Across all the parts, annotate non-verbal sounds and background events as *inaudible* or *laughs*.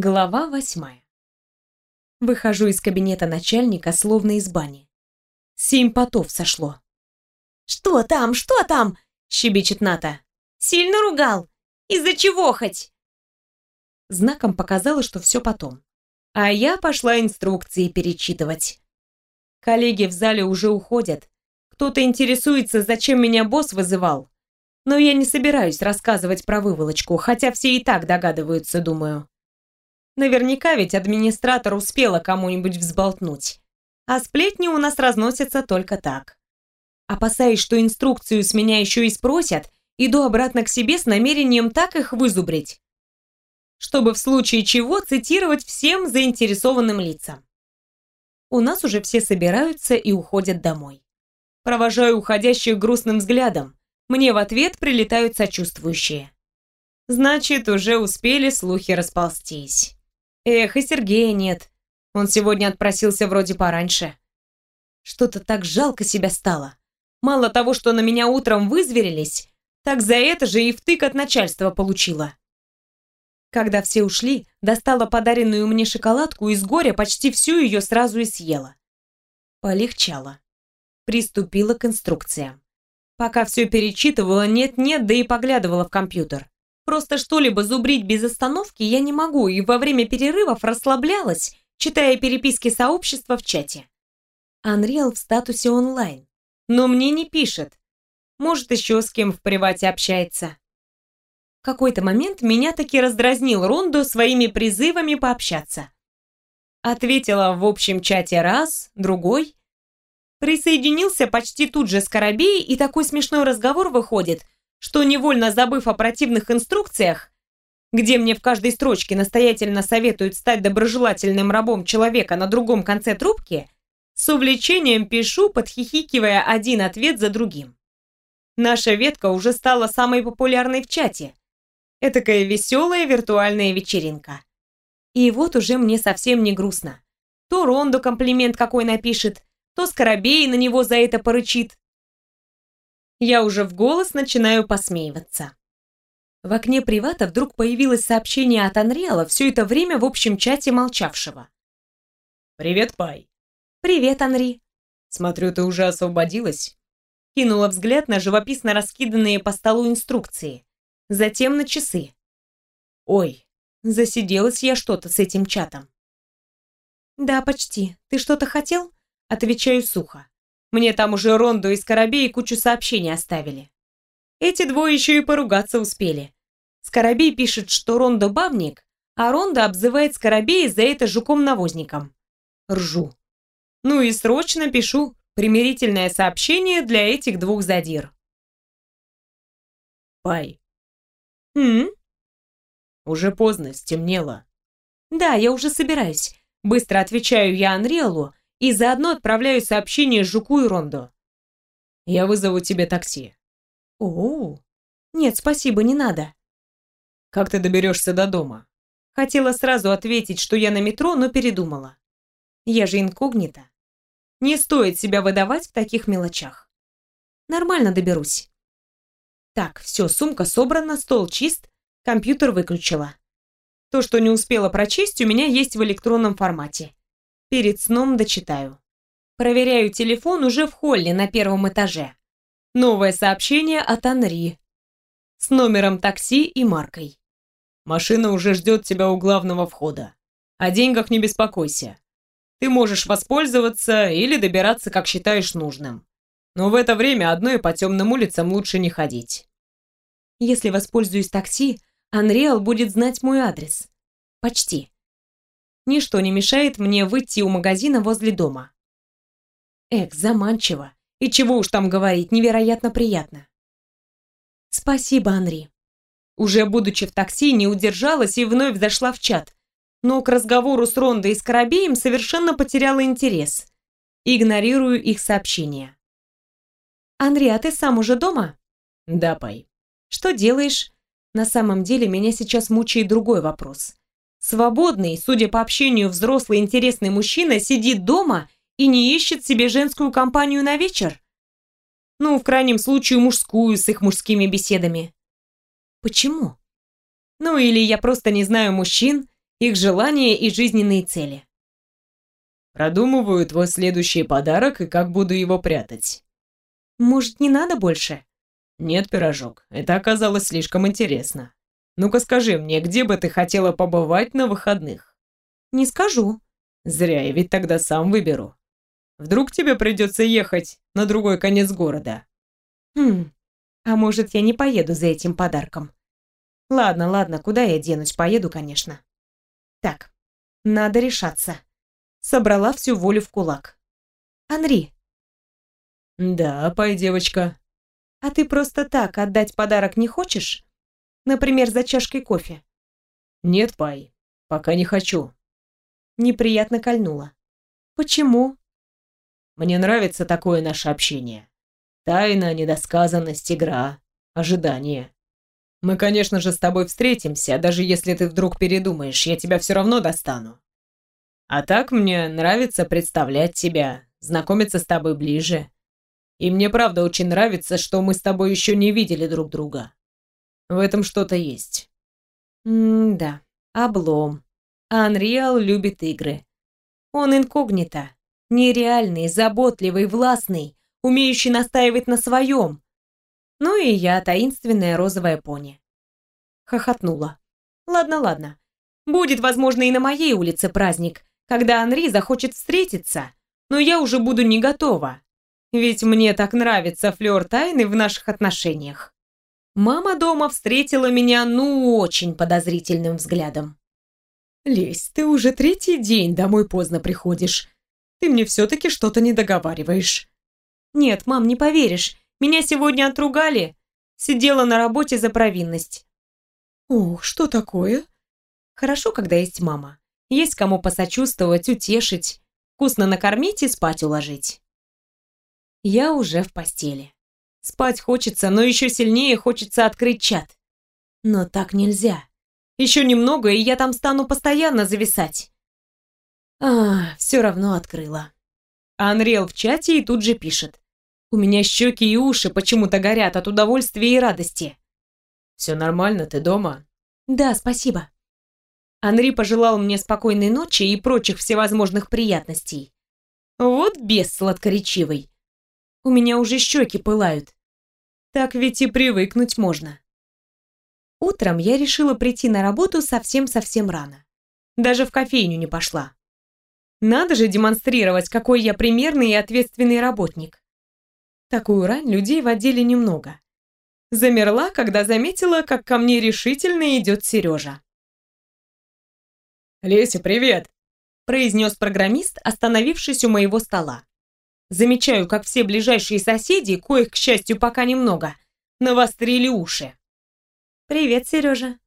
Глава восьмая. Выхожу из кабинета начальника, словно из бани. Семь потов сошло. «Что там? Что там?» — щебечет Ната. «Сильно ругал? Из-за чего хоть?» Знаком показала, что все потом. А я пошла инструкции перечитывать. Коллеги в зале уже уходят. Кто-то интересуется, зачем меня босс вызывал. Но я не собираюсь рассказывать про выволочку, хотя все и так догадываются, думаю. Наверняка ведь администратор успела кому-нибудь взболтнуть. А сплетни у нас разносятся только так. Опасаясь, что инструкцию с меня еще и спросят, иду обратно к себе с намерением так их вызубрить, чтобы в случае чего цитировать всем заинтересованным лицам. У нас уже все собираются и уходят домой. Провожаю уходящих грустным взглядом. Мне в ответ прилетают сочувствующие. Значит, уже успели слухи расползтись. Эх, и Сергея нет. Он сегодня отпросился вроде пораньше. Что-то так жалко себя стало. Мало того, что на меня утром вызверились, так за это же и втык от начальства получила. Когда все ушли, достала подаренную мне шоколадку и с горя почти всю ее сразу и съела. Полегчало. Приступила к инструкциям. Пока все перечитывала, нет-нет, да и поглядывала в компьютер. Просто что-либо зубрить без остановки я не могу, и во время перерывов расслаблялась, читая переписки сообщества в чате. Unreal в статусе онлайн. Но мне не пишет. Может, еще с кем в привате общается. В какой-то момент меня таки раздразнил Рондо своими призывами пообщаться. Ответила в общем чате раз, другой. Присоединился почти тут же Скоробей, и такой смешной разговор выходит – что, невольно забыв о противных инструкциях, где мне в каждой строчке настоятельно советуют стать доброжелательным рабом человека на другом конце трубки, с увлечением пишу, подхихикивая один ответ за другим. Наша ветка уже стала самой популярной в чате. Этакая веселая виртуальная вечеринка. И вот уже мне совсем не грустно. То Рондо комплимент какой напишет, то Скоробей на него за это порычит, я уже в голос начинаю посмеиваться. В окне привата вдруг появилось сообщение от Анриала, все это время в общем чате молчавшего. «Привет, Пай». «Привет, Анри». «Смотрю, ты уже освободилась?» Кинула взгляд на живописно раскиданные по столу инструкции. Затем на часы. «Ой, засиделась я что-то с этим чатом». «Да, почти. Ты что-то хотел?» Отвечаю сухо. Мне там уже Ронду и Скоробей кучу сообщений оставили. Эти двое еще и поругаться успели. Скоробей пишет, что Рондо бабник, а Ронда обзывает Скоробея за это жуком-навозником. Ржу. Ну и срочно пишу примирительное сообщение для этих двух задир. Пай. М? Уже поздно, стемнело. Да, я уже собираюсь. Быстро отвечаю я Анриэлу, и заодно отправляю сообщение Жуку и Рондо. Я вызову тебе такси. О, нет, спасибо, не надо. Как ты доберешься до дома? Хотела сразу ответить, что я на метро, но передумала. Я же инкогнито. Не стоит себя выдавать в таких мелочах. Нормально доберусь. Так, все, сумка собрана, стол чист, компьютер выключила. То, что не успела прочесть, у меня есть в электронном формате. Перед сном дочитаю. Проверяю телефон уже в холле на первом этаже. Новое сообщение от Анри. С номером такси и маркой. Машина уже ждет тебя у главного входа. О деньгах не беспокойся. Ты можешь воспользоваться или добираться, как считаешь нужным. Но в это время одной по темным улицам лучше не ходить. Если воспользуюсь такси, Анриал будет знать мой адрес. Почти. Ничто не мешает мне выйти у магазина возле дома. Эх, заманчиво. И чего уж там говорить, невероятно приятно. Спасибо, Анри. Уже будучи в такси, не удержалась и вновь зашла в чат. Но к разговору с Рондой и Скоробеем совершенно потеряла интерес. Игнорирую их сообщения. «Анри, а ты сам уже дома?» «Да, Пай». «Что делаешь?» На самом деле меня сейчас мучает другой вопрос. Свободный, судя по общению, взрослый интересный мужчина сидит дома и не ищет себе женскую компанию на вечер? Ну, в крайнем случае, мужскую с их мужскими беседами. Почему? Ну, или я просто не знаю мужчин, их желания и жизненные цели. Продумываю твой следующий подарок и как буду его прятать. Может, не надо больше? Нет, пирожок, это оказалось слишком интересно. Ну-ка скажи мне, где бы ты хотела побывать на выходных? Не скажу. Зря, я ведь тогда сам выберу. Вдруг тебе придется ехать на другой конец города. Хм, а может, я не поеду за этим подарком? Ладно, ладно, куда я денусь, поеду, конечно. Так, надо решаться. Собрала всю волю в кулак. Анри. Да, пой, девочка. А ты просто так отдать подарок не хочешь? Например, за чашкой кофе? Нет, пай, пока не хочу. Неприятно кольнула. Почему? Мне нравится такое наше общение. Тайна, недосказанность, игра, ожидание. Мы, конечно же, с тобой встретимся, даже если ты вдруг передумаешь, я тебя все равно достану. А так мне нравится представлять тебя, знакомиться с тобой ближе. И мне правда очень нравится, что мы с тобой еще не видели друг друга. В этом что-то есть. М-да, облом. Анриал любит игры. Он инкогнито, нереальный, заботливый, властный, умеющий настаивать на своем, ну и я, таинственная розовая пони. Хохотнула. Ладно, ладно. Будет, возможно, и на моей улице праздник, когда Анри захочет встретиться, но я уже буду не готова. Ведь мне так нравится флёр тайны в наших отношениях. Мама дома встретила меня, ну, очень подозрительным взглядом. «Лесь, ты уже третий день домой поздно приходишь. Ты мне все-таки что-то не договариваешь». «Нет, мам, не поверишь. Меня сегодня отругали. Сидела на работе за провинность. Ох, что такое? Хорошо, когда есть мама. Есть кому посочувствовать, утешить, вкусно накормить и спать уложить. Я уже в постели. Спать хочется, но еще сильнее хочется открыть чат. Но так нельзя. Еще немного, и я там стану постоянно зависать. А, все равно открыла. Анрел в чате и тут же пишет. У меня щеки и уши почему-то горят от удовольствия и радости. «Все нормально, ты дома?» «Да, спасибо». Анри пожелал мне спокойной ночи и прочих всевозможных приятностей. Вот бес сладкоречивый. У меня уже щеки пылают. Так ведь и привыкнуть можно. Утром я решила прийти на работу совсем-совсем рано. Даже в кофейню не пошла. Надо же демонстрировать, какой я примерный и ответственный работник. Такую рань людей в отделе немного. Замерла, когда заметила, как ко мне решительно идет Сережа. «Леся, привет!» произнес программист, остановившись у моего стола. Замечаю, как все ближайшие соседи, коих, к счастью, пока немного, навострили уши. «Привет, Сережа!»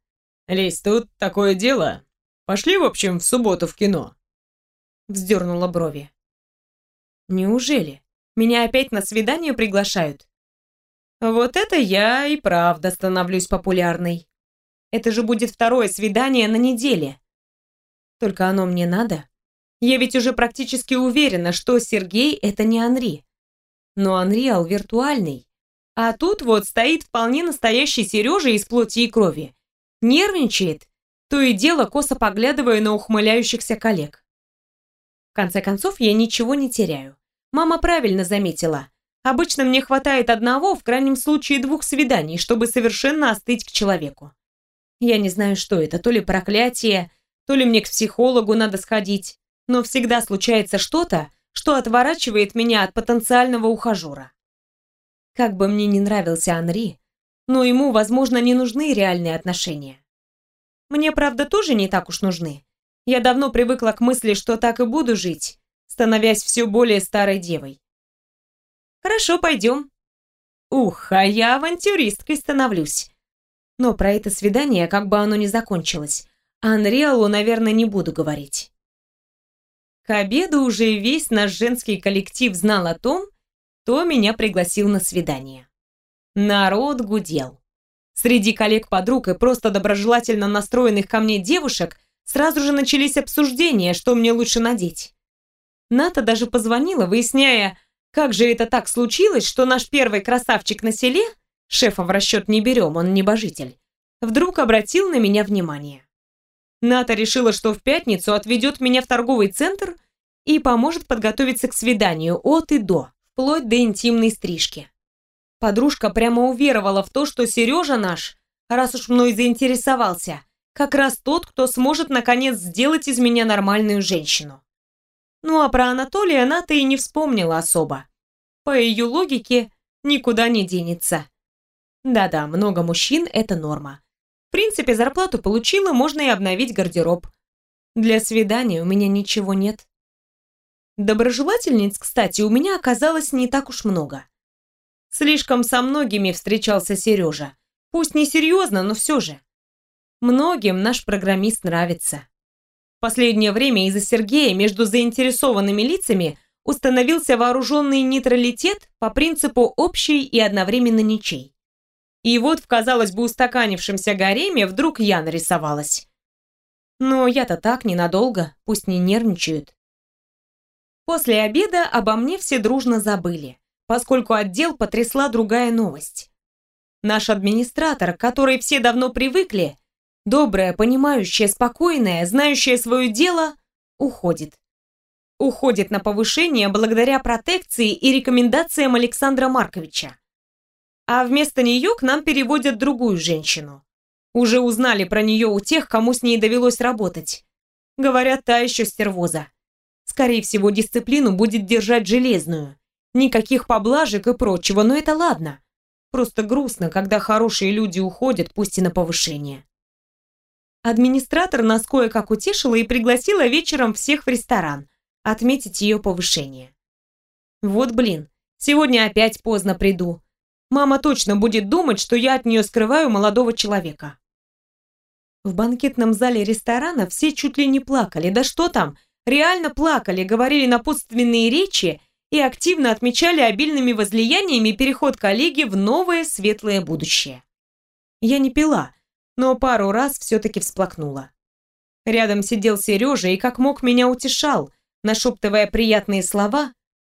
«Лесь, тут такое дело. Пошли, в общем, в субботу в кино». Вздернула брови. «Неужели?» Меня опять на свидание приглашают. Вот это я и правда становлюсь популярной. Это же будет второе свидание на неделе. Только оно мне надо. Я ведь уже практически уверена, что Сергей — это не Анри. Но Анриал виртуальный. А тут вот стоит вполне настоящий Сережа из плоти и крови. Нервничает, то и дело косо поглядывая на ухмыляющихся коллег. В конце концов, я ничего не теряю. Мама правильно заметила. Обычно мне хватает одного, в крайнем случае двух свиданий, чтобы совершенно остыть к человеку. Я не знаю, что это, то ли проклятие, то ли мне к психологу надо сходить, но всегда случается что-то, что отворачивает меня от потенциального ухажера. Как бы мне ни нравился Анри, но ему, возможно, не нужны реальные отношения. Мне, правда, тоже не так уж нужны. Я давно привыкла к мысли, что так и буду жить, становясь все более старой девой. Хорошо, пойдем. Ух, а я авантюристкой становлюсь. Но про это свидание, как бы оно ни закончилось, Анриалу, наверное, не буду говорить. К обеду уже весь наш женский коллектив знал о том, кто меня пригласил на свидание. Народ гудел. Среди коллег-подруг и просто доброжелательно настроенных ко мне девушек сразу же начались обсуждения, что мне лучше надеть. Ната даже позвонила, выясняя, как же это так случилось, что наш первый красавчик на селе, шефа в расчет не берем, он небожитель, вдруг обратил на меня внимание. Ната решила, что в пятницу отведет меня в торговый центр и поможет подготовиться к свиданию от и до, вплоть до интимной стрижки. Подружка прямо уверовала в то, что Сережа наш, раз уж мной заинтересовался, как раз тот, кто сможет наконец сделать из меня нормальную женщину. Ну а про Анатолия Ната и не вспомнила особо. По ее логике, никуда не денется. Да-да, много мужчин – это норма. В принципе, зарплату получила, можно и обновить гардероб. Для свидания у меня ничего нет. Доброжелательниц, кстати, у меня оказалось не так уж много. Слишком со многими встречался Сережа. Пусть не серьезно, но все же. Многим наш программист нравится. В последнее время из-за Сергея между заинтересованными лицами установился вооруженный нейтралитет по принципу общий и одновременно ничей. И вот в, казалось бы, устаканившемся гареме вдруг я нарисовалась. Но я-то так, ненадолго, пусть не нервничают. После обеда обо мне все дружно забыли, поскольку отдел потрясла другая новость. Наш администратор, к которой все давно привыкли, добрая, понимающая, спокойная, знающая свое дело, уходит. Уходит на повышение благодаря протекции и рекомендациям Александра Марковича а вместо нее к нам переводят другую женщину. Уже узнали про нее у тех, кому с ней довелось работать. Говорят, та еще стервоза. Скорее всего, дисциплину будет держать железную. Никаких поблажек и прочего, но это ладно. Просто грустно, когда хорошие люди уходят, пусть и на повышение. Администратор нас кое-как утешила и пригласила вечером всех в ресторан отметить ее повышение. Вот блин, сегодня опять поздно приду. Мама точно будет думать, что я от нее скрываю молодого человека. В банкетном зале ресторана все чуть ли не плакали. Да что там, реально плакали, говорили напутственные речи и активно отмечали обильными возлияниями переход коллеги в новое светлое будущее. Я не пила, но пару раз все-таки всплакнула. Рядом сидел Сережа и как мог меня утешал, нашептывая приятные слова,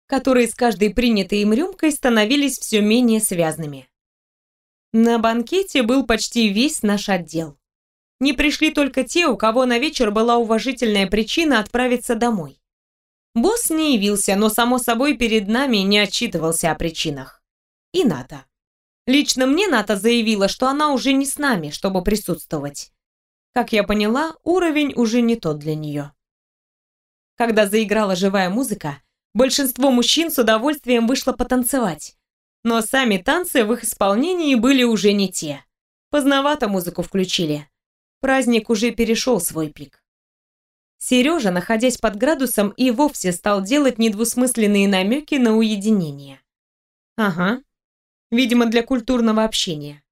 которые с каждой принятой им рюмкой становились все менее связными. На банкете был почти весь наш отдел. Не пришли только те, у кого на вечер была уважительная причина отправиться домой. Босс не явился, но, само собой, перед нами не отчитывался о причинах. И Ната. Лично мне Ната заявила, что она уже не с нами, чтобы присутствовать. Как я поняла, уровень уже не тот для нее. Когда заиграла живая музыка, Большинство мужчин с удовольствием вышло потанцевать. Но сами танцы в их исполнении были уже не те. Поздновато музыку включили. Праздник уже перешел свой пик. Сережа, находясь под градусом, и вовсе стал делать недвусмысленные намеки на уединение. Ага. Видимо, для культурного общения.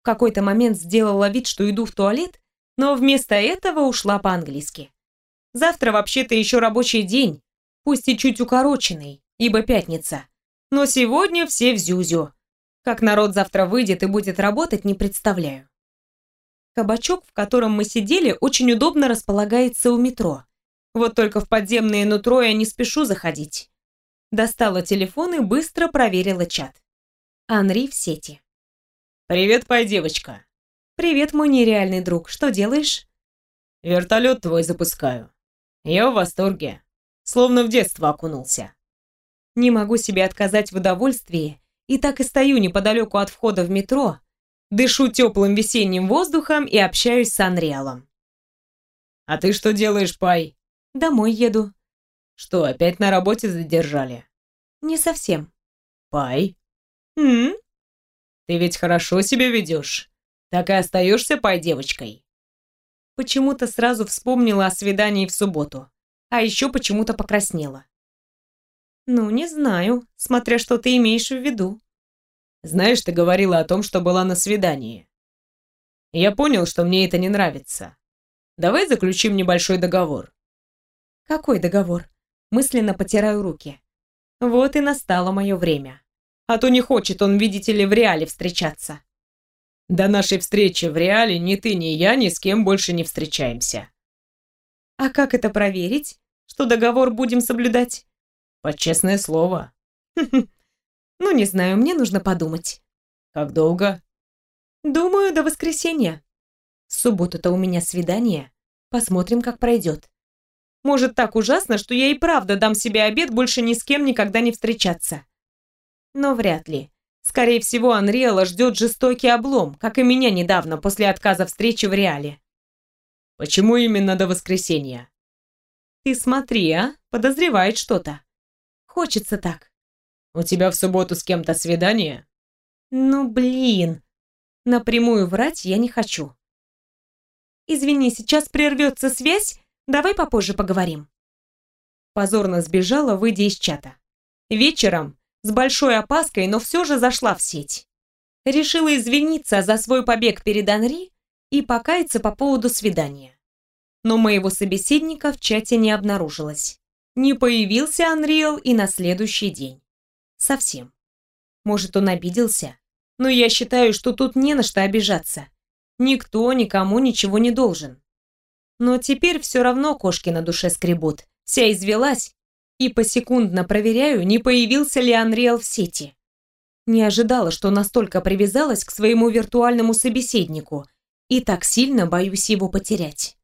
В какой-то момент сделала вид, что иду в туалет, но вместо этого ушла по-английски. Завтра вообще-то еще рабочий день, пусть и чуть укороченный, ибо пятница. Но сегодня все в зюзю. Как народ завтра выйдет и будет работать, не представляю. Кабачок, в котором мы сидели, очень удобно располагается у метро. Вот только в подземное нутро я не спешу заходить. Достала телефон и быстро проверила чат. Анри в сети. «Привет, пай, девочка». «Привет, мой нереальный друг. Что делаешь?» «Вертолет твой запускаю. Я в восторге. Словно в детство окунулся. Не могу себе отказать в удовольствии, и так и стою неподалеку от входа в метро, дышу теплым весенним воздухом и общаюсь с Анриалом. «А ты что делаешь, Пай?» «Домой еду». «Что, опять на работе задержали?» «Не совсем». «Пай?» «М?» «Ты ведь хорошо себя ведешь. Так и остаешься Пай девочкой». Почему-то сразу вспомнила о свидании в субботу а еще почему-то покраснела. «Ну, не знаю, смотря что ты имеешь в виду». «Знаешь, ты говорила о том, что была на свидании. Я понял, что мне это не нравится. Давай заключим небольшой договор». «Какой договор?» Мысленно потираю руки. Вот и настало мое время. А то не хочет он, видите ли, в реале встречаться. До нашей встречи в реале ни ты, ни я ни с кем больше не встречаемся. А как это проверить? Что договор будем соблюдать? Под честное слово. *laughs* Ну, не знаю, мне нужно подумать. Как долго? Думаю, до воскресенья. В субботу-то у меня свидание. Посмотрим, как пройдет. Может, так ужасно, что я и правда дам себе обед больше ни с кем никогда не встречаться. Но вряд ли. Скорее всего, Анриэла ждет жестокий облом, как и меня недавно, после отказа встречи в Реале. Почему именно до воскресенья? Ты смотри, а? Подозревает что-то. Хочется так. У тебя в субботу с кем-то свидание? Ну, блин. Напрямую врать я не хочу. Извини, сейчас прервется связь, давай попозже поговорим. Позорно сбежала, выйдя из чата. Вечером с большой опаской, но все же зашла в сеть. Решила извиниться за свой побег перед Анри и покаяться по поводу свидания. Но моего собеседника в чате не обнаружилось. Не появился Анриэл и на следующий день. Совсем. Может, он обиделся? Но я считаю, что тут не на что обижаться. Никто никому ничего не должен. Но теперь все равно кошки на душе скребут. Вся извелась и посекундно проверяю, не появился ли Анриэл в сети. Не ожидала, что настолько привязалась к своему виртуальному собеседнику и так сильно боюсь его потерять.